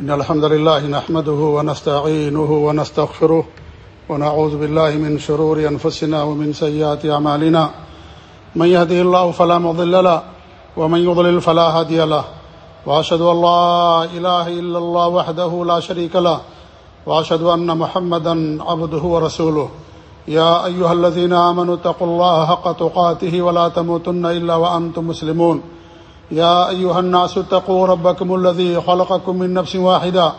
إن الحمد لله نحمده ونستعينه ونستغفره ونعوذ بالله من شرور أنفسنا ومن سيئات أعمالنا. من يهده الله فلا مضل له، ومن يضلل فلا هادي له. وأشهد أن لا إله إلا الله وحده لا شريك له. وأشهد أن محمدا عبده ورسوله. يا أيها الذين آمنوا اتقوا الله حق تقاته ولا تموتن إلا وأنتم مسلمون. يا أيها الناس اتقوا ربكم الذي خلقكم من نفس واحدة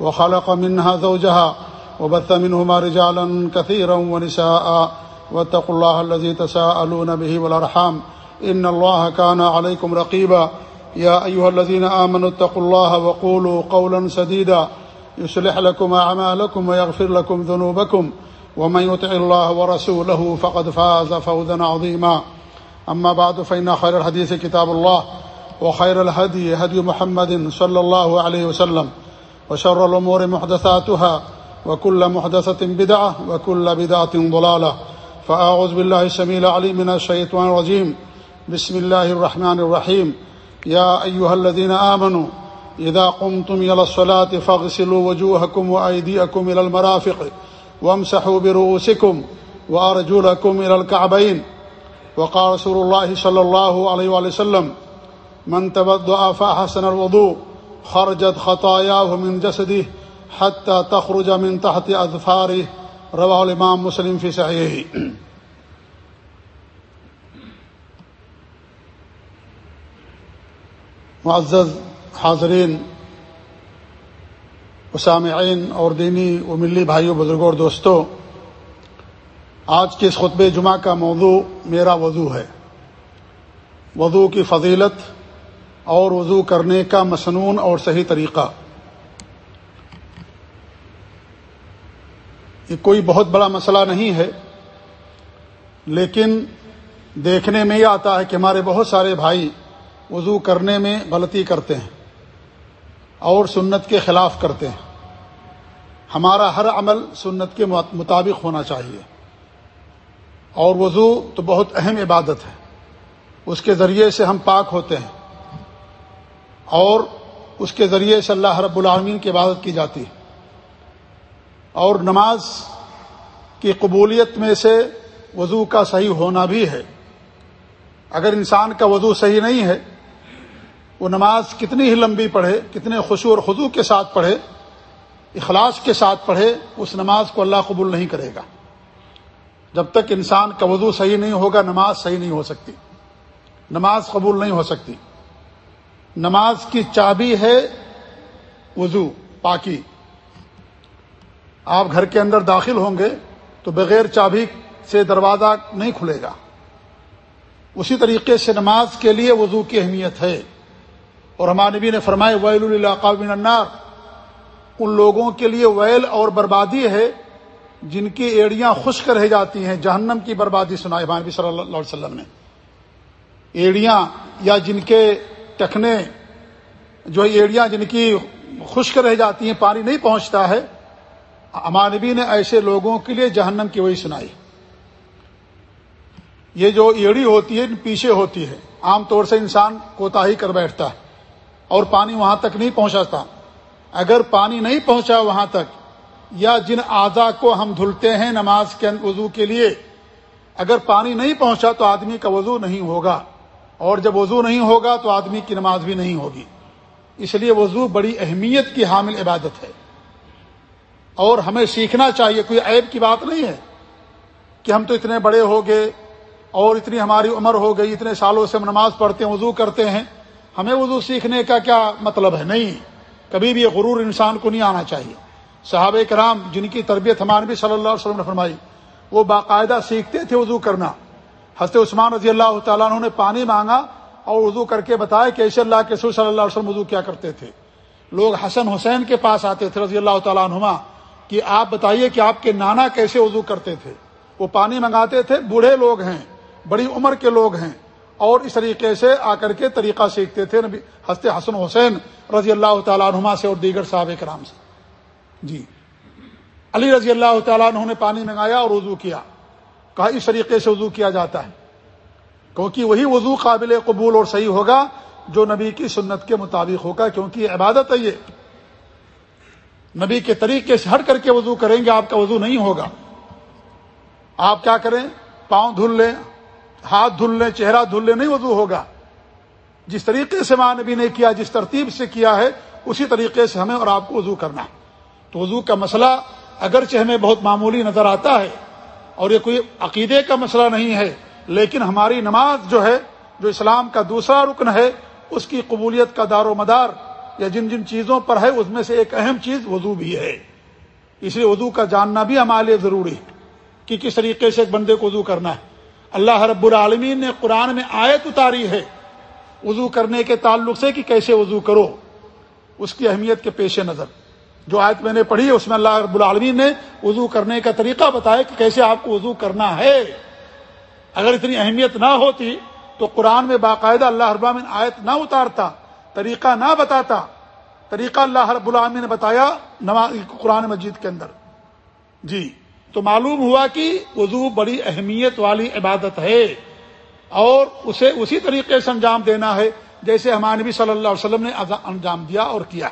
وخلق منها زوجها وبث منهما رجالا كثيرا ونساء واتقوا الله الذي تساءلون به والأرحام إن الله كان عليكم رقيبا يا أيها الذين آمنوا اتقوا الله وقولوا قولا سديدا يصلح لكم أعمالكم ويغفر لكم ذنوبكم ومن يطع الله ورسوله فقد فاز فوزا عظيما أما بعد فإن خير الحديث كتاب الله وخير الهدي هدي محمد صلى الله عليه وسلم وشر الأمور محدثاتها وكل محدثة بدعة وكل بدعة ضلالة فأعوذ بالله السميع العليم من الشيطان الرجيم بسم الله الرحمن الرحيم يا أيها الذين آمنوا إذا قمتم إلى الصلاة فاغسلوا وجوهكم وأيديكم إلى المرافق وامسحوا برؤوسكم وأرجلكم إلى الكعبين وقال رسول الله صلى الله عليه وسلم من تبدأ فأحسن الوضوء خرجت خطاياه من جسده حتى تخرج من تحت أظفاره. رواه الإمام مسلم في صحيحه. معزز حاضرین وسامعین اور دینی و ملی بھائیوں، بزرگوں اور دوستوں، آج کے اس خطب جمعہ کا موضوع میرا وضو ہے۔ وضو کی فضیلت اور وضو کرنے کا مصنون اور صحیح طریقہ۔ یہ کوئی بہت بڑا مسئلہ نہیں ہے، لیکن دیکھنے میں یہ آتا ہے کہ ہمارے بہت سارے بھائی وضو کرنے میں غلطی کرتے ہیں اور سنت کے خلاف کرتے ہیں۔ ہمارا ہر عمل سنت کے مطابق ہونا چاہیے۔ اور وضو تو بہت اہم عبادت ہے۔ اس کے ذریعے سے ہم پاک ہوتے ہیں۔ اور اس کے ذریعے سے اللہ رب العالمین کی عبادت کی جاتی ہے۔ اور نماز کی قبولیت میں سے وضو کا صحیح ہونا بھی ہے۔ اگر انسان کا وضو صحیح نہیں ہے، وہ نماز کتنی ہی لمبی پڑھے، کتنے خوشو اور خضو کے ساتھ پڑھے، اخلاص کے ساتھ پڑھے، اس نماز کو اللہ قبول نہیں کرے گا۔ جب تک انسان کا وضو صحیح نہیں ہوگا، نماز صحیح نہیں ہو سکتی۔ نماز قبول نہیں ہو سکتی۔ نماز کی چابی ہے وضو، پاکی۔ آپ گھر کے اندر داخل ہوں گے تو بغیر چابی سے دروازہ نہیں کھلے گا۔ اسی طریقے سے نماز کے لیے وضو کی اہمیت ہے۔ اور ہمارے نبی نے فرمائے ویل العلاقہ النار۔ ان لوگوں کے لیے ویل اور بربادی ہے جن کی ایڑیاں خشک رہ جاتی ہیں۔ جہنم کی بربادی سنائے نبی صلی اللہ علیہ وسلم نے۔ ایڑیاں یا جن کے ٹکنے جو ایڑیاں جن کی خشک رہ جاتی ہیں، پانی نہیں پہنچتا ہے نبی نے ایسے لوگوں کے لیے جہنم کی وہی سنائی۔ یہ جو ایڑی ہوتی ہے، پیچھے ہوتی ہے، عام طور سے انسان کوتا ہی کر بیٹھتا ہے اور پانی وہاں تک نہیں پہنچاتا۔ اگر پانی نہیں پہنچا وہاں تک، یا جن اعضا کو ہم دھلتے ہیں نماز کے وضو کے لیے، اگر پانی نہیں پہنچا تو آدمی کا وضو نہیں ہوگا۔ اور جب وضو نہیں ہوگا تو آدمی کی نماز بھی نہیں ہوگی۔ اس لیے وضو بڑی اہمیت کی حامل عبادت ہے۔ اور ہمیں سیکھنا چاہیے، کوئی عیب کی بات نہیں ہے کہ ہم تو اتنے بڑے ہو گئے اور اتنی ہماری عمر ہو گئی، اتنے سالوں سے ہم نماز پڑھتے ہیں، وضو کرتے ہیں۔ ہمیں وضو سیکھنے کا کیا مطلب ہے؟ نہیں۔ کبھی بھی یہ غرور انسان کو نہیں آنا چاہیے۔ صحابہ کرام جن کی تربیت ہمارے بھی صلی اللہ علیہ وسلم نے فرمائی، وہ باقاعدہ سیکھتے تھے وضو کرنا۔ حضرت عثمان رضی اللہ تعالیٰ عنہ نے پانی مانگا اور وضو کر کے بتایا کہ ایسے اللہ کے سور صلی اللہ علیہ وسلم وضو کیا کرتے تھے۔ لوگ حسن حسین کے پاس آتے تھے رضی اللہ تعالیٰ عنہما کہ آپ بتائیے کہ آپ کے نانا کیسے وضو کرتے تھے۔ وہ پانی منگاتے تھے، بوڑھے لوگ ہیں، بڑی عمر کے لوگ ہیں اور اس طریقے سے آ کر کے طریقہ سیکھتے تھے۔ نبی حضرت حسن حسین رضی اللہ تعالیٰ عنہما سے اور دیگر صحاب کرام سے۔ جی۔ علی رضی اللہ تعالیٰ عنہ نے پانی منگایا اور وضو کیا۔ کہا اس طریقے سے وضو کیا جاتا ہے۔ کیونکہ وہی وضو قابل قبول اور صحیح ہوگا جو نبی کی سنت کے مطابق ہوگا، کیونکہ عبادت ہے یہ۔ نبی کے طریقے سے ہٹ کر کے وضو کریں گے، آپ کا وضو نہیں ہوگا۔ آپ کیا کریں؟ پاؤں دھل لیں، ہاتھ دھل لیں، چہرہ دھل لیں، نہیں وضو ہوگا۔ جس طریقے سے ماں نبی نے کیا، جس ترتیب سے کیا ہے، اسی طریقے سے ہمیں اور آپ کو وضو کرنا۔ ہے تو وضو کا مسئلہ اگرچہ ہمیں بہت معمولی نظر آتا ہے اور یہ کوئی عقیدے کا مسئلہ نہیں ہے، لیکن ہماری نماز جو ہے، جو اسلام کا دوسرا رکن ہے، اس کی قبولیت کا دار و مدار یا جن جن چیزوں پر ہے، اس میں سے ایک اہم چیز وضو بھی ہے۔ اس لیے وضو کا جاننا بھی ہمارے لیے ضروری ہے کہ کس طریقے سے ایک بندے کو وضو کرنا ہے۔ اللہ رب العالمین نے قرآن میں آیت اتاری ہے، وضو کرنے کے تعلق سے کہ کیسے وضو کرو، اس کی اہمیت کے پیش نظر۔ جو آیت میں نے پڑھی اس میں اللہ رب العالمین نے وضو کرنے کا طریقہ بتایا کہ کیسے آپ کو وضو کرنا ہے۔ اگر اتنی اہمیت نہ ہوتی تو قرآن میں باقاعدہ اللہ رب العالمین آیت نہ اتارتا، طریقہ نہ بتاتا۔ طریقہ اللہ رب العالمین نے بتایا نماز قرآن مجید کے اندر۔ جی تو معلوم ہوا کہ وضو بڑی اہمیت والی عبادت ہے اور اسے اسی طریقے سے انجام دینا ہے جیسے ہمارے نبی صلی اللہ علیہ وسلم نے انجام دیا اور کیا۔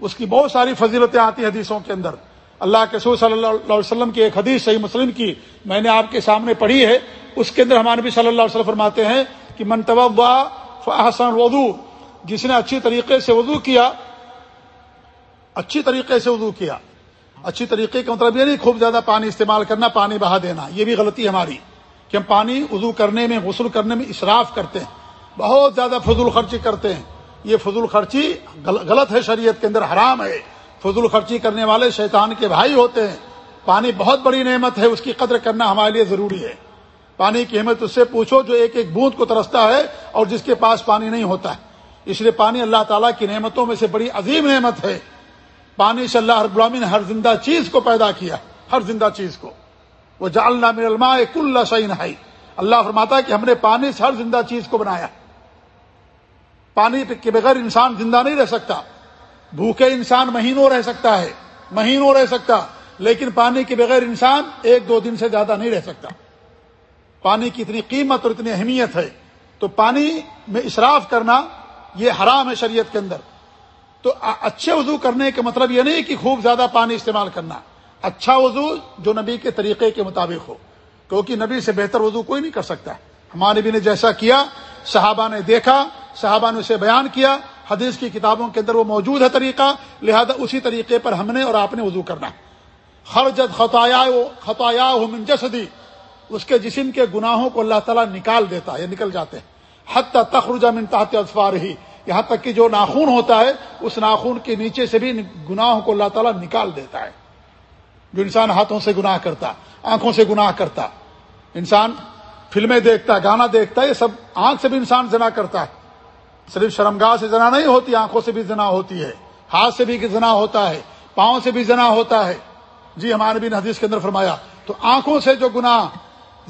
اس کی بہت ساری فضیلتیں آتی حدیثوں کے اندر۔ اللہ کے سور صلی اللہ علیہ وسلم کی ایک حدیث صحیح مسلم کی میں نے آپ کے سامنے پڑھی ہے۔ اس کے اندر ہمارے نبی صلی اللہ علیہ وسلم فرماتے ہیں کہ منتو فحسن وضو جس نے اچھی طریقے سے وضو کیا، اچھی طریقے سے وضو کیا۔ اچھی طریقے کا مطلب یہ نہیں خوب زیادہ پانی استعمال کرنا، پانی بہا دینا۔ یہ بھی غلطی ہماری کہ ہم پانی وضو کرنے میں، غسل کرنے میں اسراف کرتے ہیں۔ بہت زیادہ فضول خرچی کرتے ہیں۔ یہ فضول خرچی غلط ہے شریعت کے اندر، حرام ہے۔ فضول خرچی کرنے والے شیطان کے بھائی ہوتے ہیں۔ پانی بہت بڑی نعمت ہے، اس کی قدر کرنا ہمارے لیے ضروری ہے۔ پانی کی اہمیت اس سے پوچھو جو ایک ایک بوند کو ترستا ہے اور جس کے پاس پانی نہیں ہوتا۔ ہے اس لیے پانی اللہ تعالیٰ کی نعمتوں میں سے بڑی عظیم نعمت ہے۔ پانی سے اللہ رب العالمین نے ہر زندہ چیز کو پیدا کیا، ہر زندہ چیز کو۔ وہ جالنا من الماء کل شعین اللہ فرماتا ہے کہ ہم نے پانی سے ہر زندہ چیز کو بنایا۔ پانی کے بغیر انسان زندہ نہیں رہ سکتا۔ بھوکے انسان مہینوں رہ سکتا ہے، مہینوں رہ سکتا، لیکن پانی کے بغیر انسان ایک دو دن سے زیادہ نہیں رہ سکتا۔ پانی کی اتنی قیمت اور اتنی اہمیت ہے۔ تو پانی میں اشراف کرنا یہ حرام ہے شریعت کے اندر۔ تو اچھے وضو کرنے کا مطلب یہ نہیں کہ خوب زیادہ پانی استعمال کرنا۔ اچھا وضو جو نبی کے طریقے کے مطابق ہو، کیونکہ نبی سے بہتر وضو کوئی نہیں کر سکتا۔ ہمارے نبی نے جیسا کیا، صحابہ نے دیکھا صحابہ نے اسے بیان کیا، حدیث کی کتابوں کے اندر وہ موجود ہے طریقہ، لہذا اسی طریقے پر ہم نے اور آپ نے وضو کرنا۔ ہر جد خطایا خطایا من جسدی۔ اس کے جسم کے گناہوں کو اللہ تعالیٰ نکال دیتا ہے نکل جاتے ہیں۔ حت تخرجہ من تحت اطفار ہی یہاں تک کہ جو ناخون ہوتا ہے، اس ناخون کے نیچے سے بھی گناہوں کو اللہ تعالیٰ نکال دیتا ہے۔ جو انسان ہاتھوں سے گناہ کرتا، آنکھوں سے گناہ کرتا، انسان فلمیں دیکھتا، گانا دیکھتا، یہ سب آنکھ سے بھی انسان زنا کرتا ہے۔ صرف شرمگاہ سے زنا نہیں ہوتی، آنکھوں سے بھی زنا ہوتی ہے، ہاتھ سے بھی زنا ہوتا ہے، پاؤں سے بھی زنا ہوتا ہے۔ جی ہمارے بھی حدیث کے اندر فرمایا، تو آنکھوں سے جو گناہ،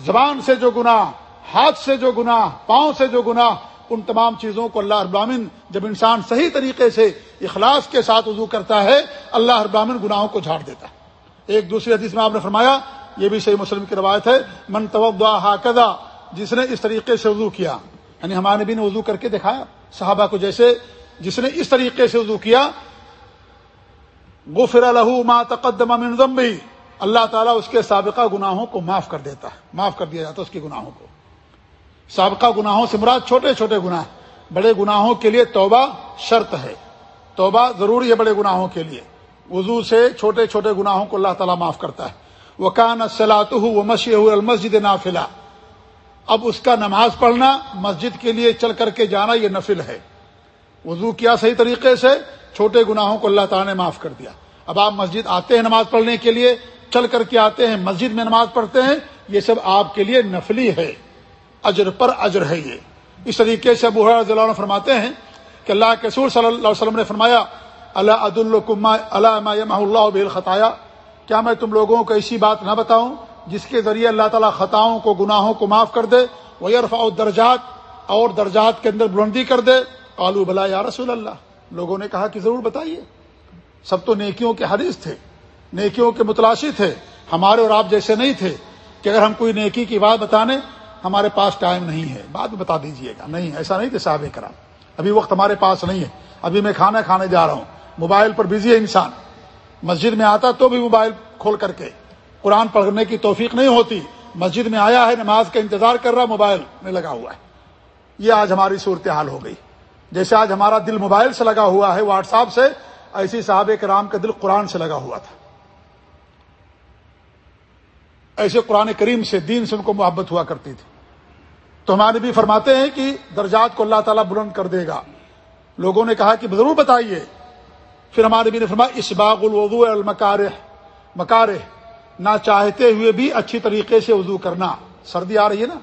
زبان سے جو گناہ، ہاتھ سے جو گناہ، پاؤں سے جو گناہ، ان تمام چیزوں کو اللہ ابامن جب انسان صحیح طریقے سے اخلاص کے ساتھ وضو کرتا ہے، اللہ ابامن گناہوں کو جھاڑ دیتا ہے۔ ایک دوسری حدیث میں آپ نے فرمایا، یہ بھی صحیح مسلم کی روایت ہے، من ہاکدا جس نے اس طریقے سے وضو کیا یعنی ہمارے نبی نے وضو کر کے دکھایا۔ صحابہ کو جیسے جس نے اس طریقے سے وضو کیا، غفر له ما تقدم من ذنبه اللہ تعالیٰ اس کے سابقہ گناہوں کو معاف کر دیتا ہے، معاف کر دیا جاتا ہے اس کے گناہوں کو۔ سابقہ گناہوں سے مراد چھوٹے چھوٹے گناہ، بڑے گناہوں کے لیے توبہ شرط ہے۔ توبہ ضروری ہے بڑے گناہوں کے لیے۔ وضو سے چھوٹے چھوٹے گناہوں کو اللہ تعالیٰ معاف کرتا ہے۔ وہ کان سلاط ہو مشی المسجد نافلا اب اس کا نماز پڑھنا مسجد کے لیے چل کر کے جانا یہ نفل ہے۔ وضو کیا صحیح طریقے سے؟ چھوٹے گناہوں کو اللہ تعالیٰ نے معاف کر دیا۔ اب آپ مسجد آتے ہیں نماز پڑھنے کے لیے، چل کر کے آتے ہیں، مسجد میں نماز پڑھتے ہیں، یہ سب آپ کے لیے نفلی ہے۔ اجر پر اجر ہے یہ۔ اس طریقے سے ابو رضی اللہ عنہ فرماتے ہیں کہ اللہ کے سور صلی اللہ علیہ وسلم نے فرمایا اللہ عد اللہ اللہ خطایا۔ کیا میں تم لوگوں کو ایسی بات نہ بتاؤں جس کے ذریعے اللہ تعالیٰ خطاؤں کو، گناہوں کو معاف کر دے وہ عرفا درجات اور درجات کے اندر بلندی کر دے۔ آلو بلا یا رسول اللہ۔ لوگوں نے کہا کہ ضرور بتائیے۔ سب تو نیکیوں کے حدیث تھے، نیکیوں کے متلاشی تھے۔ ہمارے اور آپ جیسے نہیں تھے کہ اگر ہم کوئی نیکی کی بات بتانے، ہمارے پاس ٹائم نہیں ہے۔ بعد میں بتا دیجیے گا۔ نہیں، ایسا نہیں کہ صاحب کرام۔ ابھی وقت ہمارے پاس نہیں ہے۔ ابھی میں کھانا کھانے جا رہا ہوں۔ موبائل پر بزی ہے انسان۔ مسجد میں آتا تو بھی موبائل کھول کر کے قرآن پڑھنے کی توفیق نہیں ہوتی۔ مسجد میں آیا ہے، نماز کا انتظار کر رہا، موبائل میں لگا ہوا ہے۔ یہ آج ہماری صورتحال ہو گئی۔ جیسے آج ہمارا دل موبائل سے لگا ہوا ہے، واٹس ایپ سے، ایسی صاحب کرام کا دل قرآن سے لگا ہوا تھا۔ ایسے قرآن کریم سے دین سے ان کو محبت ہوا کرتی تھی۔ تو ہمارے بھی فرماتے ہیں کہ درجات کو اللہ تعالیٰ بلند کر دے گا۔ لوگوں نے کہا کہ ضرور بتائیے۔ پھر ہمارے بھی نے فرمایا، اسباغ الوضو المکار مکار نہ چاہتے ہوئے بھی اچھی طریقے سے وضو کرنا۔ سردی آ رہی ہے نا،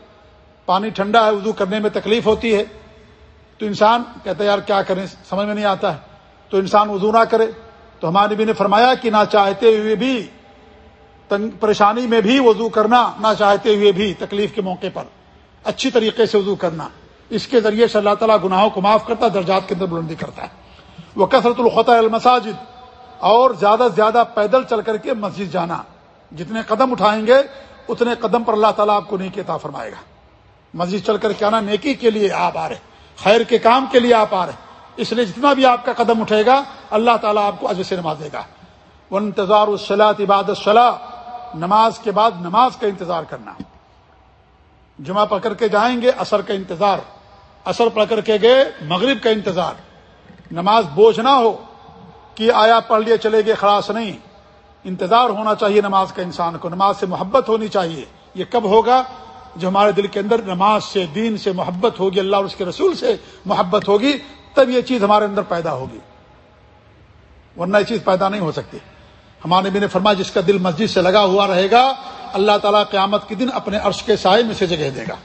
پانی ٹھنڈا ہے، وضو کرنے میں تکلیف ہوتی ہے۔ تو انسان کہتا ہے، یار کیا کریں، سمجھ میں نہیں آتا ہے۔ تو انسان وضو نہ کرے۔ تو ہمارے بھی نے فرمایا کہ نہ چاہتے ہوئے بھی پریشانی میں بھی وضو کرنا، نہ چاہتے ہوئے بھی تکلیف کے موقع پر اچھی طریقے سے وضو کرنا۔ اس کے ذریعے سے اللہ تعالیٰ گناہوں کو معاف کرتا، درجات کے اندر بلندی کرتا ہے۔ وہ کثرت الخط المساجد اور زیادہ سے زیادہ پیدل چل کر کے مسجد جانا۔ جتنے قدم اٹھائیں گے، اتنے قدم پر اللہ تعالیٰ آپ کو نیکی عطا فرمائے گا۔ مسجد چل کر کے آنا نیکی کے لیے آپ آ رہے خیر کے کام کے لیے آپ آ رہے اس لیے جتنا بھی آپ کا قدم اٹھے گا، اللہ تعالیٰ آپ کو عجب سے نمازے گا۔ وہ انتظار الصلاۃ عبادت صلاح نماز کے بعد نماز کا انتظار کرنا۔ جمعہ پڑھ کر کے جائیں گے اثر کا انتظار۔ اثر پڑھ کر کے گئے، مغرب کا انتظار۔ نماز بوجھ نہ ہو، کہ آیا پڑھ لیے چلے گئے، خلاص نہیں۔ انتظار ہونا چاہیے نماز کا انسان کو، نماز سے محبت ہونی چاہیے۔ یہ کب ہوگا؟ جو ہمارے دل کے اندر نماز سے، دین سے محبت ہوگی، اللہ اور اس کے رسول سے محبت ہوگی، تب یہ چیز ہمارے اندر پیدا ہوگی۔ ورنہ یہ چیز پیدا نہیں ہو سکتی۔ ہمارے بھی نے فرمایا، جس کا دل مسجد سے لگا ہوا رہے گا، اللہ تعالیٰ قیامت کے دن اپنے عرش کے سائے میں سے جگہ دے گا۔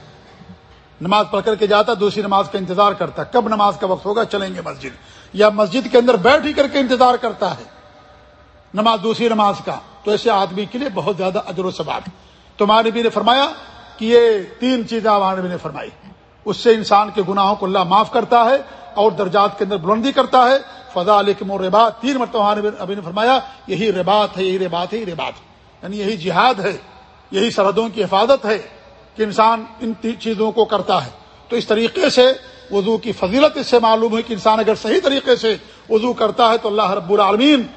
نماز پڑھ کر کے جاتا، دوسری نماز کا انتظار کرتا۔ کب نماز کا وقت ہوگا؟ چلیں گے مسجد۔ یا مسجد کے اندر بیٹھ ہی کر کے انتظار کرتا ہے۔ نماز دوسری نماز کا۔ تو ایسے آدمی کے لیے بہت زیادہ اجر و ثباب تو ہمارے نے فرمایا کہ یہ تین چیزیں ہمارے بھی نے فرمائی۔ اس سے انسان کے گناہوں کو اللہ معاف کرتا ہے اور درجات کے اندر بلندی کرتا ہے۔ فضا علیکم و ربات تین مرتبہ ابھی نے فرمایا، یہی ربات ہے، یہی ربات ہے، یہی ربات یعنی یہی جہاد ہے، یہی سرحدوں کی حفاظت ہے کہ انسان ان چیزوں کو کرتا ہے۔ تو اس طریقے سے وضو کی فضیلت اس سے معلوم ہے کہ انسان اگر صحیح طریقے سے وضو کرتا ہے تو اللہ رب العالمین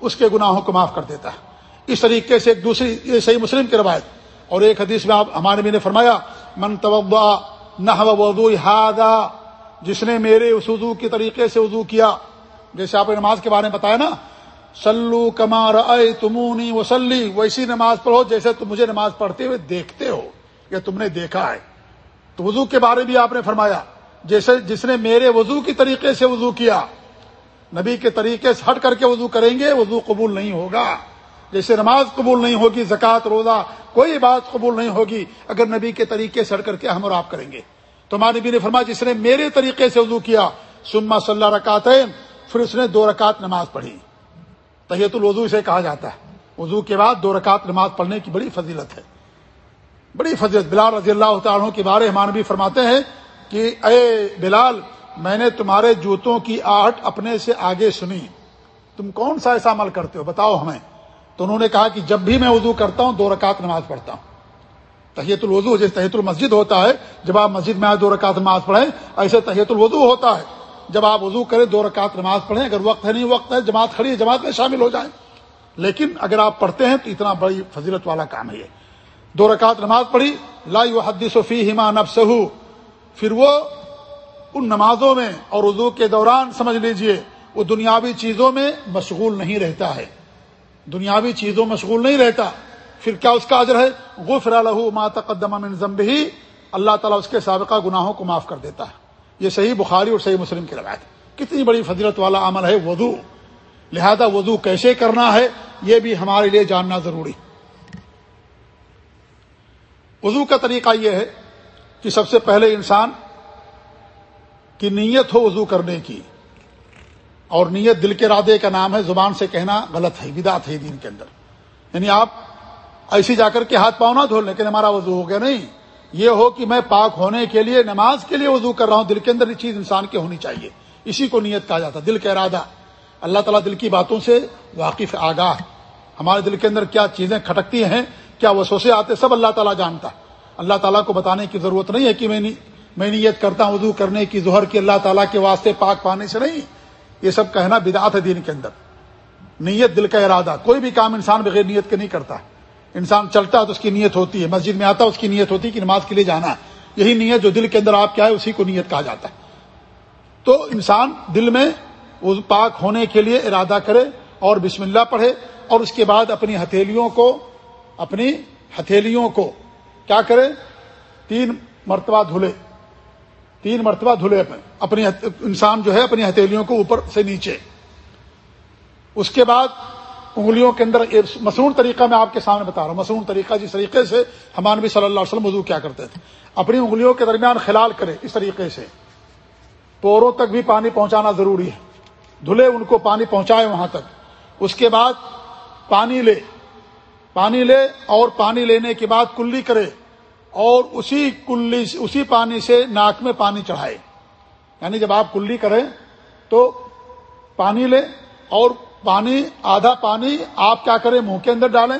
اس کے گناہوں کو معاف کر دیتا ہے۔ اس طریقے سے ایک دوسری یہ صحیح مسلم کی روایت۔ اور ایک حدیث میں آپ ہمارے بھی نے فرمایا، من توبا نہ وضو ہادا جس نے میرے اس وضو کے طریقے سے وضو کیا۔ جیسے آپ نے نماز کے بارے میں بتایا نا سلو کمار اے تمونی وسلی ویسی نماز پڑھو جیسے تم مجھے نماز پڑھتے ہوئے دیکھتے ہو یا تم نے دیکھا ہے۔ تو وضو کے بارے بھی آپ نے فرمایا، جیسے جس نے میرے وضو کی طریقے سے وضو کیا نبی کے طریقے سے ہٹ کر کے وضو کریں گے، وضو قبول نہیں ہوگا۔ جیسے نماز قبول نہیں ہوگی، زکوٰۃ، روزہ، کوئی بات قبول نہیں ہوگی، اگر نبی کے طریقے سے ہٹ کر کے ہم اور آپ کریں گے۔ تو ہمارے نبی نے فرمایا، جس نے میرے طریقے سے وضو کیا سما صلی اللہ رکعت پھر اس نے دو رکعت نماز پڑھی۔ تحیت الوضو اسے کہا جاتا ہے۔ وضو کے بعد دو رکعت نماز پڑھنے کی بڑی فضیلت ہے۔ بڑی فضیلت۔ بلال رضی اللہ تعالیٰ کے بارے ہمانبی فرماتے ہیں کہ، اے بلال میں نے تمہارے جوتوں کی آہٹ اپنے سے آگے سنی۔ تم کون سا ایسا عمل کرتے ہو؟ بتاؤ ہمیں۔ تو انہوں نے کہا کہ جب بھی میں وضو کرتا ہوں، دو رکعت نماز پڑھتا ہوں۔ تحیت الوضو جیسے تحیت المسجد ہوتا ہے، جب آپ مسجد میں آئے دو رکعت نماز پڑھیں، ایسے تحیت الوضو ہوتا ہے۔ جب آپ وضو کریں، دو رکعت نماز پڑھیں، اگر وقت ہے، نہیں وقت ہے، جماعت کھڑی ہے، جماعت میں شامل ہو جائیں۔ لیکن اگر آپ پڑھتے ہیں، تو اتنا بڑی فضیلت والا کام ہے یہ۔ دو رکعت نماز پڑھی لائی و حدیث و فی ہما نب پھر وہ ان نمازوں میں اور وضو کے دوران سمجھ لیجیے، وہ دنیاوی چیزوں میں مشغول نہیں رہتا ہے۔ دنیاوی چیزوں مشغول نہیں رہتا۔ پھر کیا اس کا اجر ہے؟ غفر لہو ما تقدم من ذنبہ۔ اللہ تعالیٰ اس کے سابقہ گناہوں کو معاف کر دیتا ہے۔ یہ صحیح بخاری اور صحیح مسلم کی روایت کتنی بڑی فضیلت والا عمل ہے وضو۔ لہذا وضو کیسے کرنا ہے، یہ بھی ہمارے لیے جاننا ضروری۔ وضو کا طریقہ یہ ہے کہ سب سے پہلے انسان کی نیت ہو وضو کرنے کی اور نیت دل کے رادے کا نام ہے، زبان سے کہنا غلط ہے بدات ہے دین کے اندر۔ یعنی آپ ایسی جا کر کے ہاتھ پاؤں نہ دھو لیکن ہمارا وضو ہو گیا۔ نہیں، یہ ہو کہ میں پاک ہونے کے لیے، نماز کے لیے وضو کر رہا ہوں۔ دل کے اندر یہ چیز انسان کی ہونی چاہیے۔ اسی کو نیت کہا جاتا دل کا ارادہ۔ اللہ تعالیٰ دل کی باتوں سے واقف آگاہ۔ ہمارے دل کے اندر کیا چیزیں کھٹکتی ہیں، کیا وسوسے آتے، سب اللہ تعالیٰ جانتا۔ اللہ تعالیٰ کو بتانے کی ضرورت نہیں ہے کہ میں میں نیت کرتا ہوں وضو کرنے کی ظہر کی اللہ تعالیٰ کے واسطے پاک پانے سے نہیں، یہ سب کہنا بدعت ہے دین کے اندر۔ نیت دل کا ارادہ، کوئی بھی کام انسان بغیر نیت کے نہیں کرتا۔ انسان چلتا ہے تو اس کی نیت ہوتی ہے، مسجد میں آتا ہے اس کی نیت ہوتی ہے کہ نماز کے لیے جانا ہے۔ یہی نیت جو دل کے اندر آپ کیا ہے اسی کو نیت کہا جاتا ہے۔ تو انسان دل میں پاک ہونے کے لیے ارادہ کرے اور بسم اللہ پڑھے اور اس کے بعد اپنی ہتھیلیوں کو، اپنی ہتھیلیوں کو کیا کرے؟ تین مرتبہ دھلے۔ تین مرتبہ دھلے اپنی انسان جو ہے اپنی ہتھیلیوں کو اوپر سے نیچے۔ اس کے بعد انگلیوں کے اندر مصنون طریقہ میں آپ کے سامنے بتا رہا ہوں۔ مصنون طریقہ جس طریقے سے ہمان بھی صلی اللہ علیہ وسلم وضو کیا کرتے تھے۔ اپنی انگلیوں کے درمیان خلال کرے اس طریقے سے۔ پوروں تک بھی پانی پہنچانا ضروری ہے۔ دھلے ان کو پانی پہنچائے وہاں تک۔ اس کے بعد پانی لے۔ پانی لے اور پانی لینے کے بعد کلی کرے۔ اور اسی کلی اسی پانی سے ناک میں پانی چڑھائے۔ یعنی جب آپ کلی کریں تو پانی لے اور پانی، آدھا پانی آپ کیا کریں، منہ کے اندر ڈالیں،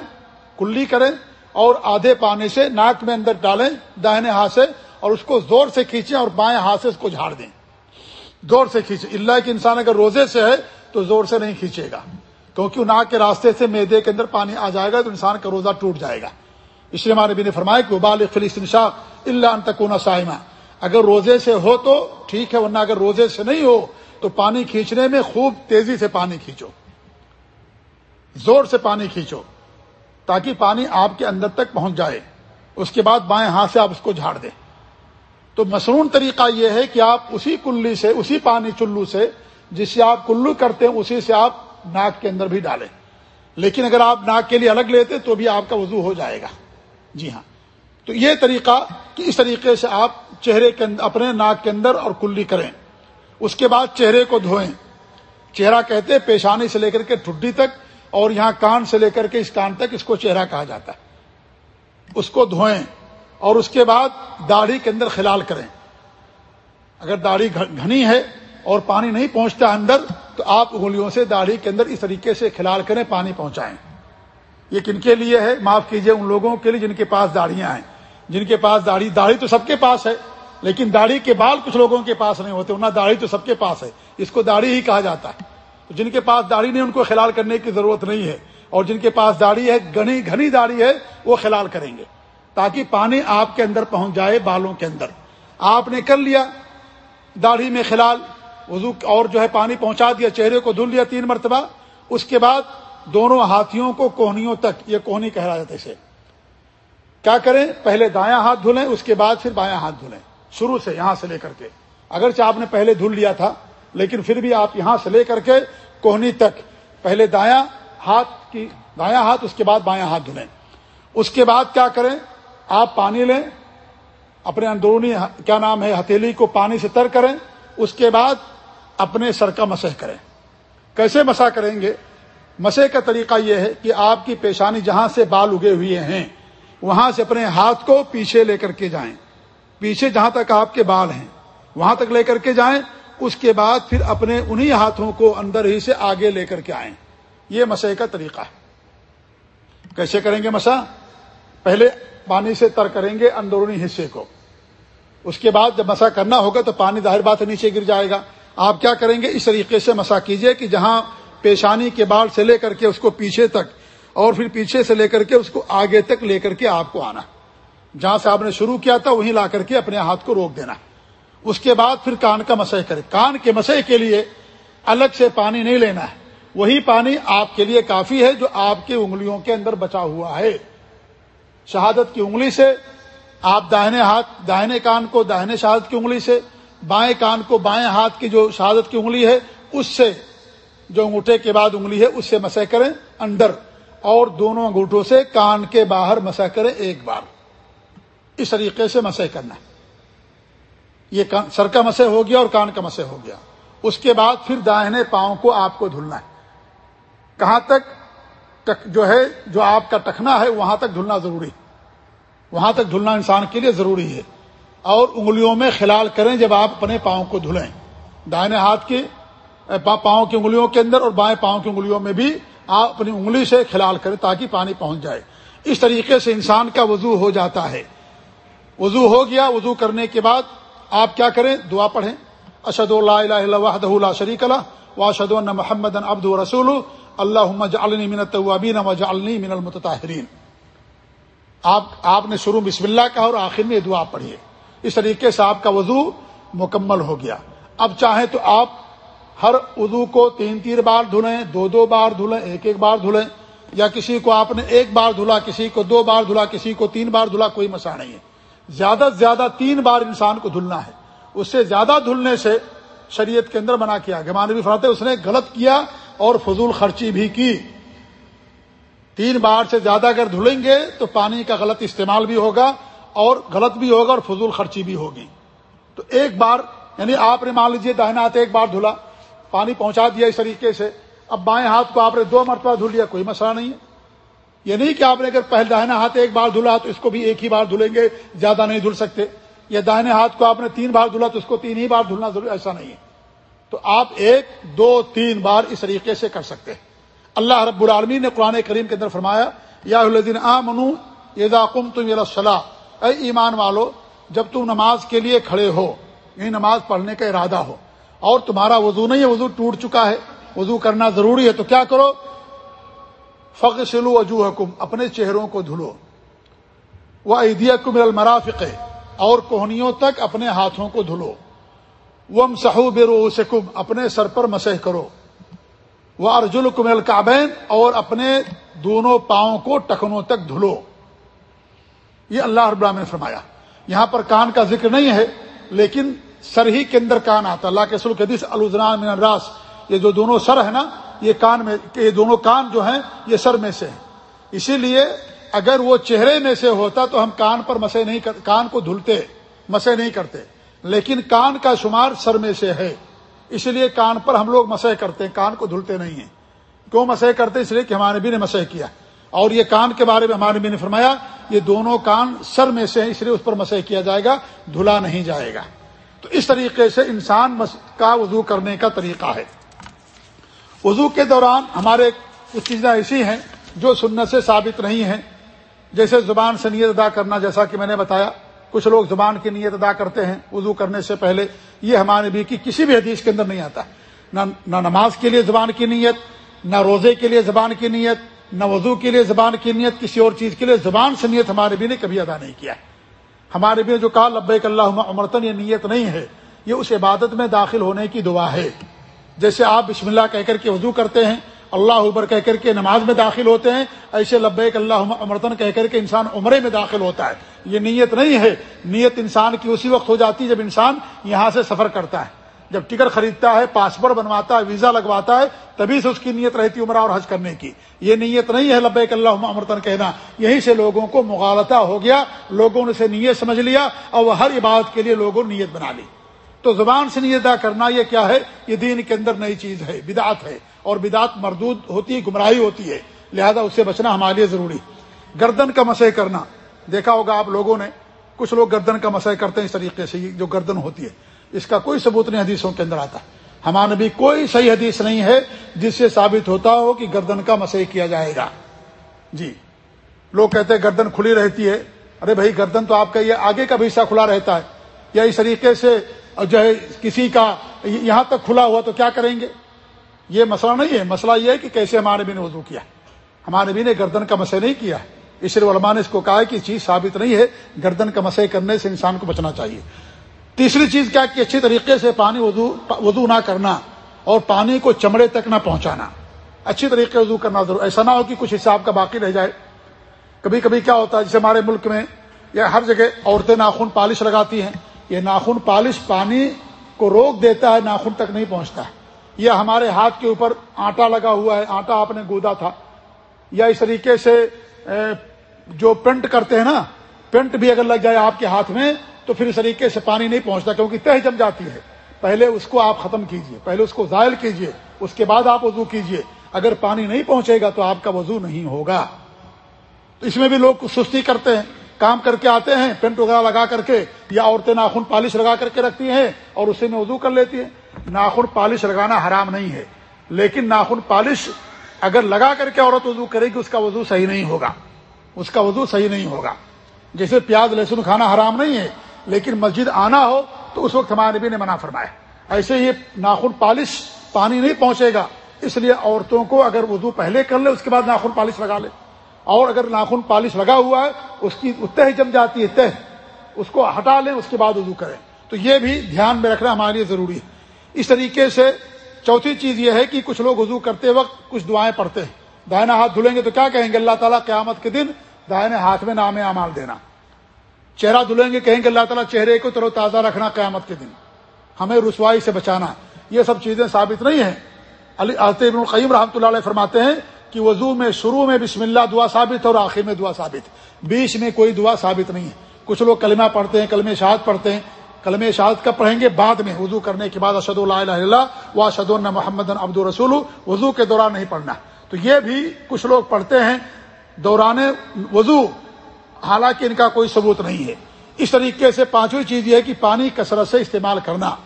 کلی کریں اور آدھے پانی سے ناک میں اندر ڈالیں داہنے ہاتھ سے اور اس کو زور سے کھینچیں اور بائیں ہاتھ سے اس کو جھاڑ دیں۔ زور سے کھینچے اللہ کے انسان اگر روزے سے ہے تو زور سے نہیں کھینچے گا۔ کیونکہ ناک کے راستے سے میدے کے اندر پانی آ جائے گا تو انسان کا روزہ ٹوٹ جائے گا۔ اس لیے ہمارے بھی نے فرمایا کہ بال فلسطین شاہ اللہ تکونا سائمہ اگر روزے سے ہو تو ٹھیک ہے، ورنہ اگر روزے سے نہیں ہو تو پانی کھینچنے میں خوب تیزی سے پانی کھینچو۔ زور سے پانی کھینچو تاکہ پانی آپ کے اندر تک پہنچ جائے۔ اس کے بعد بائیں ہاتھ سے آپ اس کو جھاڑ دیں۔ تو مصنون طریقہ یہ ہے کہ آپ اسی کلی سے، اسی پانی چلو سے، جس سے آپ کلو کرتے ہیں، اسی سے آپ ناک کے اندر بھی ڈالیں۔ لیکن اگر آپ ناک کے لیے الگ لیتے تو بھی آپ کا وضو ہو جائے گا۔ جی ہاں۔ تو یہ طریقہ کہ اس طریقے سے آپ چہرے کے اپنے ناک کے اندر اور کلی کریں۔ اس کے بعد چہرے کو دھوئیں۔ چہرہ کہتے پیشانی سے لے کر کے ٹھڈی تک اور یہاں کان سے لے کر کے اس کان تک اس کو چہرہ کہا جاتا ہے۔ اس کو دھوئیں اور اس کے بعد داڑھی کے اندر خلال کریں۔ اگر داڑھی گھنی ہے اور پانی نہیں پہنچتا اندر تو آپ انگلیوں سے داڑھی کے اندر اس طریقے سے کھلال کریں، پانی پہنچائیں۔ یہ کن کے لیے ہے؟ معاف کیجیے ان لوگوں کے لیے جن کے پاس داڑیاں ہیں۔ جن کے پاس داڑھی داڑھی تو سب کے پاس ہے، لیکن داڑھی کے بال کچھ لوگوں کے پاس نہیں ہوتے ورنہ داڑھی تو سب کے پاس ہے۔ اس کو داڑھی ہی کہا جاتا ہے۔ تو جن کے پاس داڑھی نہیں، ان کو خلال کرنے کی ضرورت نہیں ہے۔ اور جن کے پاس داڑھی ہے، گھنی گھنی داڑھی ہے، وہ خلال کریں گے۔ تاکہ پانی آپ کے اندر پہنچ جائے، بالوں کے اندر۔ آپ نے کر لیا داڑھی میں خلال، وضو اور جو ہے پانی پہنچا دیا، چہرے کو دھل لیا تین مرتبہ۔ اس کے بعد دونوں ہاتھیوں کو کوہنیوں تک، یہ کوہنی کہہ جاتا اسے۔ کیا کریں؟ پہلے دایاں ہاتھ دھلیں، اس کے بعد پھر بایاں ہاتھ دھلیں۔ شروع سے یہاں سے لے کر کے۔ اگرچہ آپ نے پہلے دھل لیا تھا، لیکن پھر بھی آپ یہاں سے لے کر کے کوہنی تک۔ پہلے دایاں ہاتھ کی، دایاں ہاتھ، اس کے بعد بایاں ہاتھ دھلیں۔ اس کے بعد کیا کریں؟ آپ پانی لیں۔ اپنے اندرونی کیا نام ہے، ہتھیلی کو پانی سے تر کریں۔ اس کے بعد اپنے سر کا مسح کریں۔ کیسے مسا کریں گے؟ مسح کا طریقہ یہ ہے کہ آپ کی پیشانی جہاں سے بال اگے ہوئے ہیں، وہاں سے اپنے ہاتھ کو پیچھے لے کر کے جائیں۔ پیچھے جہاں تک آپ کے بال ہیں، وہاں تک لے کر کے جائیں، اس کے بعد پھر اپنے انہی ہاتھوں کو اندر ہی سے آگے لے کر کے آئیں۔ یہ مسح کا طریقہ ہے۔ کیسے کریں گے مسا پہلے پانی سے تر کریں گے اندرونی حصے کو۔ اس کے بعد جب مسا کرنا ہوگا تو پانی ظاہر بات نیچے گر جائے گا۔ آپ کیا کریں گے؟ اس طریقے سے مسا کیجیے کہ جہاں پیشانی کے بال سے لے کر کے اس کو پیچھے تک اور پھر پیچھے سے لے کر کے اس کو آگے تک لے کر کے آپ کو آنا جہاں سے آپ نے شروع کیا تھا وہیں لا کر کے اپنے ہاتھ کو روک دینا اس کے بعد پھر کان کا مسح کرے کان کے مسح کے لیے الگ سے پانی نہیں لینا ہے وہی پانی آپ کے لیے کافی ہے جو آپ کی انگلیوں کے اندر بچا ہوا ہے شہادت کی انگلی سے آپ داہنے ہاتھ داہنے کان کو داہنے شہادت کی انگلی سے بائیں کان کو بائیں ہاتھ کی جو شہادت کی انگلی ہے اس سے جو انگوٹھے کے بعد انگلی ہے، اس سے مسح کریں اندر، اور دونوں انگوٹھوں سے کان کے باہر مسح کریں ایک بار۔ اس طریقے سے مسح کرنا یہ سر کا مسح ہو گیا اور کان کا مسح ہو گیا۔ اس کے بعد پھر داہنے پاؤں کو آپ کو دھلنا ہے۔ کہاں تک؟ جو ہے، جو آپ کا ٹکنا ہے، وہاں تک دھلنا ضروری وہاں تک دھلنا انسان کے لیے ضروری ہے۔ اور انگلیوں میں خلال کریں جب آپ اپنے پاؤں کو دھلیں۔ دائنے ہاتھ کی پاؤں کی انگلیوں کے اندر اور بائیں پاؤں کی انگلیوں میں بھی آپ اپنی انگلی سے خلال کریں تاکہ پانی پہنچ جائے۔ اس طریقے سے انسان کا وضو ہو جاتا ہے۔ وضو ہو گیا، وضو کرنے کے بعد آپ کیا کریں؟ دعا پڑھیں۔ اشد اللہ اللہ شریک اللہ واشد محمد ابد رسول اللہ جعلنی من التوابین و جعلنی من المتطہرین۔ آپ آپ نے شروع بسم اللہ کہا اور آخر میں یہ دعا پڑھیے۔ اس طریقے سے آپ کا وضو مکمل ہو گیا۔ اب چاہیں تو آپ ہر وضو کو تین تین بار دھلیں، دو دو بار دھلیں، ایک ایک بار دھلیں، یا کسی کو آپ نے ایک بار دھلا، کسی کو دو بار دھلا، کسی کو تین بار دھلا، کوئی مسئلہ نہیں ہے۔ زیادہ سے زیادہ تین بار انسان کو دھلنا ہے۔ اس سے زیادہ دھلنے سے شریعت کے اندر منع کیا۔ گمان بھی اس نے غلط کیا اور فضول خرچی بھی کی۔ تین بار سے زیادہ اگر دھلیں گے تو پانی کا غلط استعمال بھی ہوگا اور غلط بھی ہوگا اور فضول خرچی بھی ہوگی۔ تو ایک بار یعنی آپ نے مان لیجیے دائنا ہاتھ ایک بار دھلا پانی پہنچا دیا اس طریقے سے، اب بائیں ہاتھ کو آپ نے دو مرتبہ دھل لیا، کوئی مسئلہ نہیں ہے۔ یہ نہیں کہ آپ نے اگر پہلے داہنا ہاتھ ایک بار دھلا تو اس کو بھی ایک ہی بار دھلیں گے، زیادہ نہیں دھل سکتے۔ یا داہنے ہاتھ کو آپ نے تین بار دھلا تو اس کو تین ہی بار دھلنا ضروری، ایسا نہیں ہے۔ تو آپ ایک، دو، تین بار اس طریقے سے کر سکتے ہیں۔ اللہ رب العالمین نے قرآن کریم کے اندر فرمایا، یا الدین آ منو یہ کم تم صلاح اے ایمان والو، جب تم نماز کے لیے کھڑے ہو یعنی نماز پڑھنے کا ارادہ ہو اور تمہارا وضو نہیں ہے، وضو ٹوٹ چکا ہے، وضو کرنا ضروری ہے تو کیا کرو؟ فخ سلو وجوہ اپنے چہروں کو دھلو۔ وہ عیدیا کم المرافق، اور کوہنیوں تک اپنے ہاتھوں کو دھلو۔ وم سہو بے اپنے سر پر مسح کرو۔ وہ ارجل کم القابین اور اپنے دونوں پاؤں کو ٹکنوں تک دھلو۔ یہ اللہ رب نے فرمایا۔ یہاں پر کان کا ذکر نہیں ہے، لیکن سر ہی کے اندر کان آتا اللہ کے سلوک حدیث الزنان من الراس۔ یہ جو دونوں سر ہے نا، یہ کان میں، یہ دونوں کان جو ہیں، یہ سر میں سے ہیں۔ اسی لیے اگر وہ چہرے میں سے ہوتا تو ہم کان پر مسے نہیں کر، کان کو دھلتے، مسے نہیں کرتے۔ لیکن کان کا شمار سر میں سے ہے۔ اس لیے کان پر ہم لوگ مسے کرتے ہیں، کان کو دھلتے نہیں ہیں۔ کیوں مسے کرتے؟ اس لیے کہ ہمارے بھی نے مسے کیا۔ اور یہ کان کے بارے میں ہمارے بھی نے فرمایا، یہ دونوں کان سر میں سے ہیں، اس لیے اس پر مسے کیا جائے گا، دھلا نہیں جائے گا۔ تو اس طریقے سے انسان کا وضو کرنے کا طریقہ ہے۔ وضو کے دوران ہمارے کچھ چیزیں ایسی ہیں جو سنت سے ثابت نہیں ہیں۔ جیسے زبان سے نیت ادا کرنا، جیسا کہ میں نے بتایا، کچھ لوگ زبان کی نیت ادا کرتے ہیں وضو کرنے سے پہلے، یہ ہمارے بھی کی کسی بھی حدیث کے اندر نہیں آتا۔ نہ نماز کے لیے زبان کی نیت، نہ روزے کے لیے زبان کی نیت، نہ وضو کے لیے زبان کی نیت، کسی اور چیز کے لیے زبان سے نیت ہمارے بھی نے کبھی ادا نہیں کیا۔ ہمارے بھی جو کہا، لبیک اللہ عمرتن، یہ نیت نہیں ہے، یہ اس عبادت میں داخل ہونے کی دعا ہے۔ جیسے آپ بسم اللہ کہہ کر کے وضو کرتے ہیں، اللہ اکبر کہہ کر کے نماز میں داخل ہوتے ہیں، ایسے لبیک اللہ امرتن کہہ کر کے انسان عمرے میں داخل ہوتا ہے۔ یہ نیت نہیں ہے، نیت انسان کی اسی وقت ہو جاتی ہے جب انسان یہاں سے سفر کرتا ہے۔ جب ٹکٹ خریدتا ہے، پاسپورٹ بنواتا ہے، ویزا لگواتا ہے، تبھی سے اس کی نیت رہتی عمرہ اور حج کرنے کی۔ یہ نیت نہیں ہے، لبیک اللہ امرتن کہنا۔ یہیں سے لوگوں کو مغالطہ ہو گیا، لوگوں نے اسے نیت سمجھ لیا اور وہ ہر عبادت کے لیے لوگوں نے نیت بنا لی۔ تو زبان سے نیت ادا کرنا یہ کیا ہے؟ یہ دین کے اندر نئی چیز ہے، بدعت ہے۔ اور بدعت مردود ہوتی ہے، گمراہی ہوتی ہے۔ لہذا اس سے بچنا ہمارے لیے ضروری۔ گردن کا مسئلہ کرنا۔ دیکھا ہوگا آپ لوگوں نے، کچھ لوگ گردن کا مسئلہ کرتے ہیں اس طریقے سے، جو گردن ہوتی ہے۔ اس کا کوئی ثبوت نہیں حدیثوں کے اندر آتا۔ ہمارے بھی کوئی صحیح حدیث نہیں ہے جس سے ثابت ہوتا ہو کہ گردن کا مسئلہ کیا جائے گا۔ جی۔ لوگ کہتے ہیں گردن کھلی رہتی ہے۔ ارے بھائی، گردن تو آپ کا یہ آگے کا بھی حصہ کھلا رہتا ہے۔ یا اس طریقے سے جو ہے کسی کا یہاں تک کھلا ہوا تو کیا کریں گے؟ یہ مسئلہ نہیں ہے۔ مسئلہ یہ ہے کہ کیسے ہمارے بھی نے وضو کیا۔ ہمارے بھی نے گردن کا مسئلہ نہیں کیا۔ اس لیے علماء نے اس کو کہا کہ چیز ثابت نہیں ہے۔ گردن کا مسئلہ کرنے سے انسان کو بچنا چاہیے۔ تیسری چیز کیا کہ اچھی طریقے سے پانی وضو وضو نہ کرنا اور پانی کو چمڑے تک نہ پہنچانا۔ اچھی طریقے وضو کرنا ضرور، ایسا نہ ہو کہ کچھ حساب کا باقی رہ جائے۔ کبھی کبھی کیا ہوتا ہے، جیسے ہمارے ملک میں یا ہر جگہ عورتیں ناخن پالش لگاتی ہیں، یہ ناخن پالش پانی کو روک دیتا ہے، ناخن تک نہیں پہنچتا۔ ہے یہ ہمارے ہاتھ کے اوپر آٹا لگا ہوا ہے آٹا آپ نے گودا تھا۔ یا اس طریقے سے جو پینٹ کرتے ہیں نا، پینٹ بھی اگر لگ جائے آپ کے ہاتھ میں تو پھر اس طریقے سے پانی نہیں پہنچتا کیونکہ تہ جم جاتی ہے۔ پہلے اس کو آپ ختم کیجیے، پہلے اس کو زائل کیجیے، اس کے بعد آپ وضو کیجیے۔ اگر پانی نہیں پہنچے گا تو آپ کا وضو نہیں ہوگا۔ تو اس میں بھی لوگ سستی کرتے ہیں، کام کر کے آتے ہیں، پینٹ وغیرہ لگا کر کے یا عورتیں ناخن پالش لگا کر کے رکھتی ہیں اور اسے میں وضو کر لیتی ہیں۔ ناخن پالش لگانا حرام نہیں ہے، لیکن ناخن پالش اگر لگا کر کے عورت وضو کرے گی، اس کا وضو صحیح نہیں ہوگا۔ اس کا وضو صحیح نہیں ہوگا۔ جیسے پیاز، لہسن کھانا حرام نہیں ہے لیکن مسجد آنا ہو تو اس وقت ہمارے نبی نے منع فرمایا ایسے ہی ناخن پالش پانی نہیں پہنچے گا اس لیے عورتوں کو اگر وضو پہلے کر لے اس کے بعد ناخن پالش لگا لے اور اگر ناخن پالش لگا ہوا ہے اس کی تہ جم جاتی ہے تہ اس کو ہٹا لیں اس کے بعد وضو کریں تو یہ بھی دھیان میں رکھنا ہمارے لیے ضروری ہے اس طریقے سے چوتھی چیز یہ ہے کہ کچھ لوگ وضو کرتے وقت کچھ دعائیں پڑھتے ہیں دائنا ہاتھ دھلیں گے تو کیا کہیں گے اللہ تعالیٰ قیامت کے دن دائنے ہاتھ میں نام اعمال دینا چہرہ دھلیں گے، کہیں گے اللہ تعالیٰ چہرے کو ترو تازہ رکھنا قیامت کے دن۔ ہمیں رسوائی سے بچانا۔ یہ سب چیزیں ثابت نہیں ہیں۔ علی ابن القیم رحمۃ اللہ علیہ فرماتے ہیں کہ وضو میں شروع میں بسم اللہ دعا ثابت اور آخر میں دعا ثابت۔ بیچ میں کوئی دعا ثابت نہیں ہے۔ کچھ لوگ کلمہ پڑھتے ہیں کلم شہاد پڑھتے ہیں۔ کلم شہاد کب پڑھیں گے؟ بعد میں۔ وضو کرنے کے بعد اشد اللہ اللہ و اشد اللہ محمد ابد الرسول وضو کے دوران نہیں پڑھنا۔ تو یہ بھی کچھ لوگ پڑھتے ہیں، دوران وضو۔ حالانکہ ان کا کوئی ثبوت نہیں ہے۔ اس طریقے سے پانچویں چیز یہ ہے کہ پانی کثرت سے استعمال کرنا۔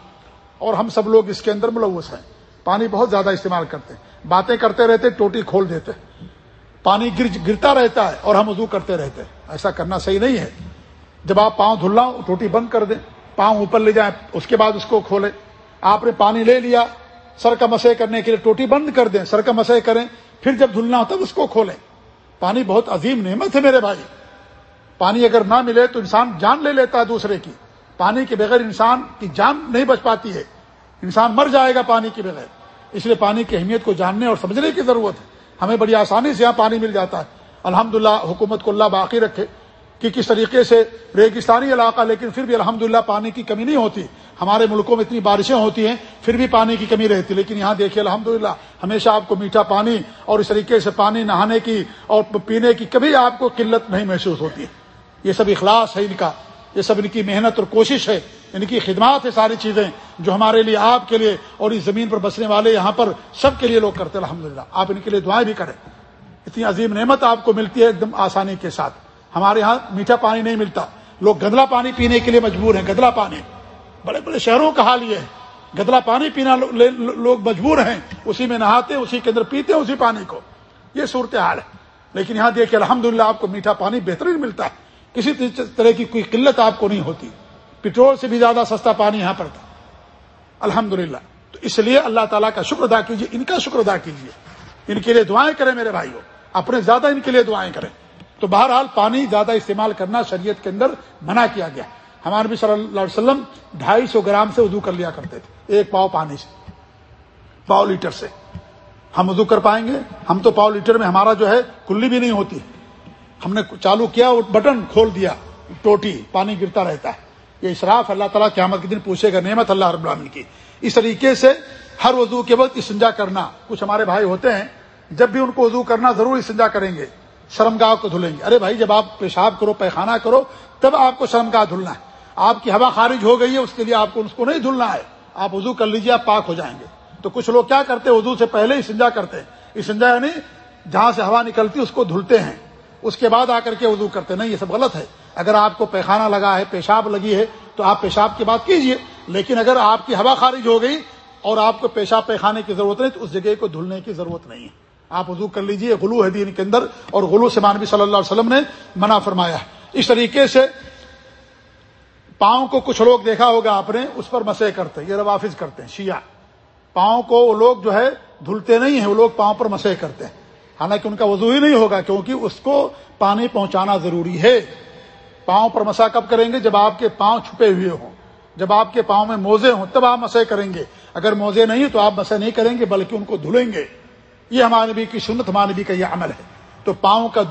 اور ہم سب لوگ اس کے اندر ملوث ہیں۔ پانی بہت زیادہ استعمال کرتے ہیں۔ باتیں کرتے رہتے ٹوٹی کھول دیتے پانی گر گرتا رہتا ہے اور ہم وضو کرتے رہتے ایسا کرنا صحیح نہیں ہے۔ جب آپ پاؤں دھلنا ٹوٹی بند کر دیں۔ پاؤں اوپر لے جائیں، اس کے بعد اس کو کھولیں۔ آپ نے پانی لے لیا، سر کا مسئلہ کرنے کے لیے ٹوٹی بند کر دیں، سر کا مسئلہ کریں۔ پھر جب دھلنا ہو تب اس کو کھولیں۔ پانی بہت عظیم نعمت ہے میرے بھائی۔ پانی اگر نہ ملے تو انسان جان لے لیتا ہے دوسرے کی۔ پانی کے بغیر انسان کی جان نہیں بچ پاتی ہے۔ انسان مر جائے گا پانی کے بغیر۔ اس لیے پانی کی اہمیت کو جاننے اور سمجھنے کی ضرورت ہے۔ ہمیں بڑی آسانی سے یہاں پانی مل جاتا ہے۔ الحمد حکومت کو اللہ باقی رکھے کہ کس طریقے سے ریگستانی علاقہ، لیکن پھر بھی الحمد پانی کی کمی نہیں ہوتی۔ ہمارے ملکوں میں اتنی بارشیں ہوتی ہیں، پھر بھی پانی کی کمی رہتی۔ لیکن یہاں دیکھیے الحمد ہمیشہ آپ کو میٹھا پانی اور اس طریقے سے پانی نہانے کی اور پینے کی کبھی آپ کو قلت نہیں محسوس ہوتی۔ ہے یہ سب اخلاص ہے ان کا، یہ سب ان کی محنت اور کوشش ہے، ان کی خدمات ہے ساری چیزیں جو ہمارے لیے، آپ کے لیے اور اس زمین پر بسنے والے یہاں پر سب کے لیے لوگ کرتے الحمد آپ ان کے لیے دعائیں بھی کریں۔ اتنی عظیم نعمت آپ کو ملتی ہے ایک دم آسانی کے ساتھ۔ ہمارے یہاں میٹھا پانی نہیں ملتا۔ لوگ گدلا پانی پینے کے لیے مجبور ہیں گدلا پانی۔ بڑے بڑے شہروں کا حال یہ ہے۔ گدلا پانی پینا لوگ مجبور ہیں۔ اسی میں نہاتے، اسی کے اندر پیتے، اسی پانی کو۔ یہ صورت حال ہے۔ لیکن یہاں دیکھیں الحمد آپ کو میٹھا پانی بہترین ملتا ہے۔ کسی طرح کی کوئی قلت آپ کو نہیں ہوتی۔ پٹرول سے بھی زیادہ سستا پانی یہاں پر تھا۔ الحمد تو اس لیے اللہ تعالیٰ کا شکر ادا کیجیے ان کا شکر ادا کیجیے ان کے لیے دعائیں کریں میرے بھائیوں۔ اپنے زیادہ ان کے لیے دعائیں کریں۔ تو بہرحال پانی زیادہ استعمال کرنا شریعت کے اندر منع کیا گیا۔ ہمارے بھی صلی اللہ علیہ وسلم ڈھائی سو گرام سے وضو کر لیا کرتے تھے۔ ایک پاؤ پانی سے، پاؤ لیٹر سے۔ ہم وضو کر پائیں گے۔ ہم تو پاؤ لیٹر میں ہمارا جو ہے کلی بھی نہیں ہوتی۔ ہم نے چالو کیا بٹن کھول دیا، ٹوٹی، پانی گرتا رہتا ہے۔ یہ اشراف اللہ تعالیٰ قیامت کے دن پوچھے گا، نعمت اللہ رب العالمین کی۔ اس طریقے سے ہر وضو کے وقت استنجا کرنا۔ کچھ ہمارے بھائی ہوتے ہیں، جب بھی ان کو وضو کرنا ضرور استنجا کریں گے۔ شرمگاہ کو دھلیں گے۔ ارے بھائی، جب آپ پیشاب کرو، پیخانہ کرو، تب آپ کو شرمگاہ دھلنا ہے۔ آپ کی ہوا خارج ہو گئی ہے، اس کے لیے آپ کو اس کو نہیں دھلنا ہے۔ آپ وضو کر لیجیے آپ پاک ہو جائیں گے۔ تو کچھ لوگ کیا کرتے ہیں؟ وضو سے پہلے ہی سنجا کرتے ہیں۔ اسنجا یعنی جہاں سے ہوا نکلتی اس کو دھلتے ہیں۔ اس کے بعد آ کر کے وضو کرتے نہیں، یہ سب غلط ہے۔ اگر آپ کو پیخانہ لگا ہے، پیشاب لگی ہے، تو آپ پیشاب کی بات کیجیے۔ لیکن اگر آپ کی ہوا خارج ہو گئی اور آپ کو پیشاب پیخانے کی ضرورت نہیں، تو اس جگہ کو دھلنے کی ضرورت نہیں ہے۔ آپ وضو کر لیجیے غلو ہے دین کے اندر۔ اور غلو سے مانوی صلی اللہ علیہ وسلم نے منع فرمایا ہے۔ اس طریقے سے پاؤں کو کچھ لوگ دیکھا ہوگا آپ نے، اس پر مسے کرتے یہ روافظ کرتے ہیں، شیعہ۔ پاؤں کو وہ لوگ جو ہے دھلتے نہیں ہیں، وہ لوگ پاؤں پر مسے کرتے ہیں۔ حالانکہ ان کا وضو ہی نہیں ہوگا کیونکہ اس کو پانی پہنچانا ضروری ہے۔ پاؤں پر مسا کب کریں گے؟ جب آپ کے پاؤں چھپے ہوئے ہوں۔ جب آپ کے پاؤں میں موزے ہوں، تب آپ مسے کریں گے۔ اگر موزے نہیں تو آپ مسے نہیں کریں گے، بلکہ ان کو دھلیں گے۔ یہ ہمارے نبی کی سنت، ہمارے نبی کا یہ عمل ہے۔ تو پاؤں کا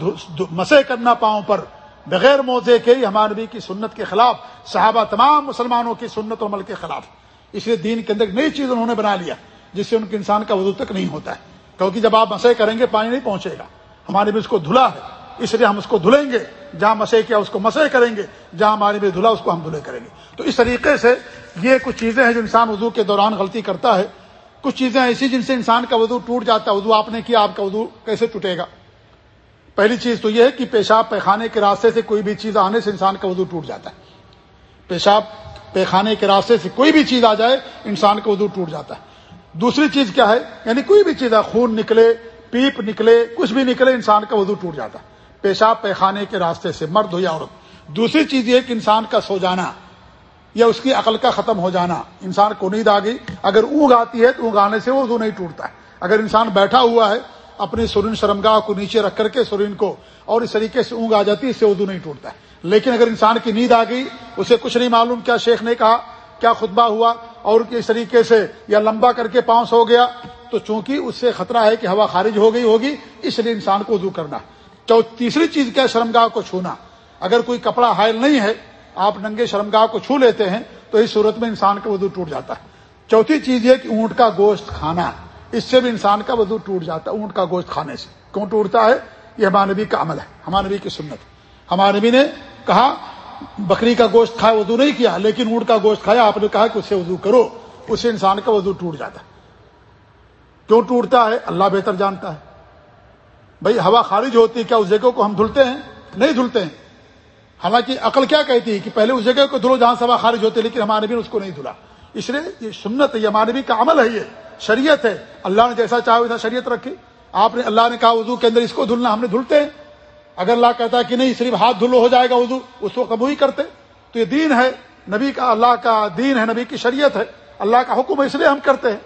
مسے کرنا پاؤں پر، بغیر موزے کے ہمارے نبی کی سنت کے خلاف، صحابہ تمام مسلمانوں کی سنت و عمل کے خلاف۔ اس لیے دین کے اندر نئی چیز انہوں نے بنا لیا، جس سے ان کے انسان کا وضو تک نہیں ہوتا ہے۔ کیونکہ جب آپ مسے کریں گے، پانی نہیں پہنچے گا۔ ہمارے بھی اس کو دھلا ہے۔ اس لیے ہم اس کو دھلیں گے۔ جہاں مسے کیا، اس کو مسے کریں گے۔ جہاں ہمارے بھی دھلا، اس کو ہم دھلے کریں گے۔ تو اس طریقے سے یہ کچھ چیزیں ہیں جو انسان وضو کے دوران غلطی کرتا ہے۔ کچھ چیزیں ایسی جن سے انسان کا وضو ٹوٹ جاتا ہے۔ وضو آپ نے کیا، آپ کا وضو کیسے ٹوٹے گا؟ پہلی چیز تو یہ ہے کہ پیشاب، پیخانے کے راستے سے کوئی بھی چیز آنے سے انسان کا وضو ٹوٹ جاتا ہے۔ پیشاب، پیخانے کے راستے سے کوئی بھی چیز آ جائے، انسان کا وضو ٹوٹ جاتا ہے۔ دوسری چیز کیا ہے؟ یعنی کوئی بھی چیز ہے خون نکلے، پیپ نکلے، کچھ بھی نکلے، انسان کا وضو ٹوٹ جاتا۔ ہے پیشاب، پیخانے کے راستے سے مرد ہو یا عورت۔ دوسری چیز یہ کہ انسان کا سو جانا یا اس کی عقل کا ختم ہو جانا۔ انسان کو نیند آ گئی۔ اگر اونگ آتی ہے تو اونگ آنے سے وضو نہیں ٹوٹتا ہے۔ اگر انسان بیٹھا ہوا ہے، اپنی سرین شرمگاہ کو نیچے رکھ کر کے سرین کو اور اس طریقے سے اونگ آ جاتی ہے، اس سے اردو نہیں ٹوٹتا ہے۔ لیکن اگر انسان کی نیند آ گئی، اسے کچھ نہیں معلوم، کیا شیخ نے کہا، کیا خطبہ ہوا اور اس طریقے سے یا لمبا کر کے پاؤنس ہو گیا تو چونکہ اس سے خطرہ ہے کہ ہوا خارج ہو گئی ہوگی، اس لیے انسان کو وضو کرنا۔ تیسری چیز کیا شرمگاہ کو چھونا۔ اگر کوئی کپڑا حائل نہیں ہے، آپ ننگے شرمگاہ کو چھو لیتے ہیں، تو اس صورت میں انسان کا وضو ٹوٹ جاتا ہے۔ چوتھی چیز یہ کہ اونٹ کا گوشت کھانا۔ اس سے بھی انسان کا وضو ٹوٹ جاتا ہے، اونٹ کا گوشت کھانے سے۔ کیوں ٹوٹتا ہے؟ یہ ہمارے نبی کا عمل ہے، ہمارے نبی کی سنت۔ ہمارے نبی نے کہا بکری کا گوشت کھایا وضو نہیں کیا، لیکن اونٹ کا گوشت کھایا، آپ نے کہا کہ اسے وضو کرو، اس سے انسان کا وضو ٹوٹ جاتا ہے۔ کیوں ٹوٹتا ہے؟ اللہ بہتر جانتا ہے۔ بھائی، ہوا خارج ہوتی ہے، کیا اس جگہ کو ہم دھلتے ہیں؟ نہیں دھلتے ہیں۔ حالانکہ عقل کیا کہتی ہے کہ پہلے اس جگہ کو دھلو جہاں سے ہوا خارج ہوتی ہے لیکن ہمارے بھی اس کو نہیں دھلا۔ اس لیے یہ سنت ہے، یہ ہمارے بھی کا عمل ہے، یہ شریعت ہے۔ اللہ نے جیسا چاہا ویسا شریعت رکھی۔ آپ نے، اللہ نے کہا وضو کے اندر اس کو دھلنا، ہم نے دھلتے ہیں۔ اگر اللہ کہتا ہے کہ نہیں، صرف ہاتھ دھلو ہو جائے گا وضو اس کو قبو ہی کرتے۔ تو یہ دین ہے، نبی کا، اللہ کا دین ہے، نبی کی شریعت ہے۔ اللہ کا حکم ہے، اس لیے ہم کرتے ہیں۔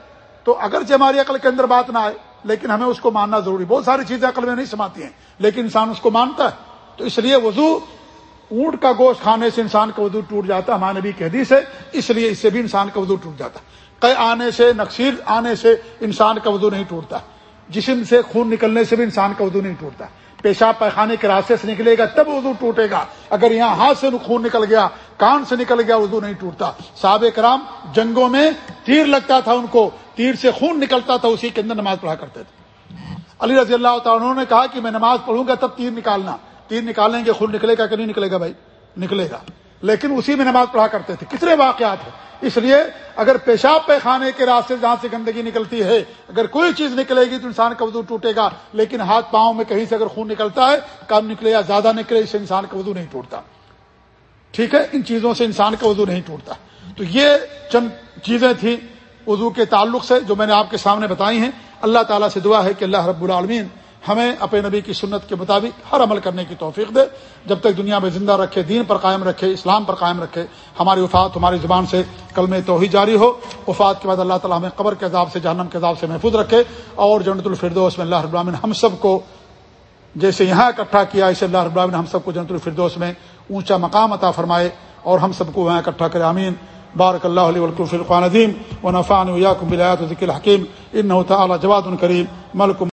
تو اگر ہماری عقل کے اندر بات نہ آئے، لیکن ہمیں اس کو ماننا ضروری۔ بہت ساری چیزیں عقل میں نہیں سماتی ہیں، لیکن انسان اس کو مانتا ہے۔ تو اس لیے وضو، اونٹ کا گوشت کھانے سے انسان کا وضو ٹوٹ جاتا ہے۔ ہمارے نبی کی حدیث ہے، اس لیے اس سے بھی انسان کا وضو ٹوٹ جاتا ہے۔ آنے سے، نقصیر آنے سے انسان کا وضو نہیں ٹوٹتا۔ جسم سے خون نکلنے سے بھی انسان کا وضو نہیں ٹوٹتا۔ پیشاب پیخانے کے راستے سے نکلے گا، تب وضو ٹوٹے گا۔ اگر یہاں ہاتھ سے خون نکل گیا، کان سے نکل گیا، وضو نہیں ٹوٹتا۔ صحابہ کرام جنگوں میں تیر لگتا تھا ان کو، تیر سے خون نکلتا تھا، اسی کے اندر نماز پڑھا کرتے تھے۔ علی رضی اللہ تعالیٰ نے کہا کہ میں نماز پڑھوں گا، تب تیر نکالنا۔ تیر نکالیں گے خون نکلے گا کہ نہیں نکلے گا بھائی؟ نکلے گا۔ لیکن اسی میں نماز پڑھا کرتے تھے۔ کتنے واقعات ہیں۔ اس لیے اگر پیشاب پیخانے کے راستے جہاں سے گندگی نکلتی ہے، اگر کوئی چیز نکلے گی تو انسان کا وضو ٹوٹے گا، لیکن ہاتھ پاؤں میں کہیں سے اگر خون نکلتا ہے کم نکلے یا زیادہ نکلے، اس سے انسان کا وضو نہیں ٹوٹتا۔ ٹھیک ہے؟ ان چیزوں سے انسان کا وضو نہیں ٹوٹتا۔ تو یہ چند چیزیں تھیں وضو کے تعلق سے جو میں نے آپ کے سامنے بتائی ہیں۔ اللہ تعالیٰ سے دعا ہے کہ اللہ رب العالمین ہمیں اپنے نبی کی سنت کے مطابق ہر عمل کرنے کی توفیق دے۔ جب تک دنیا میں زندہ رکھے، دین پر قائم رکھے، اسلام پر قائم رکھے، ہماری وفات ہماری زبان سے کل میں توحید جاری ہو، وفات کے بعد اللہ تعالیٰ ہمیں قبر کے عذاب سے، جہنم کے عذاب سے محفوظ رکھے۔ اور جنت الفردوس میں اللہ العالمین ہم سب کو جیسے یہاں اکٹھا کیا، اسے اللہ العالمین ہم سب کو جنت الفردوس میں اونچا مقام عطا فرمائے اور ہم سب کو وہاں اکٹھا کرے امین بارک اللہ علیہ ولکم فرقان عظیم و نفان ویاکم بلایات ذکر حکیم ان تعالی جواد کریم ملکم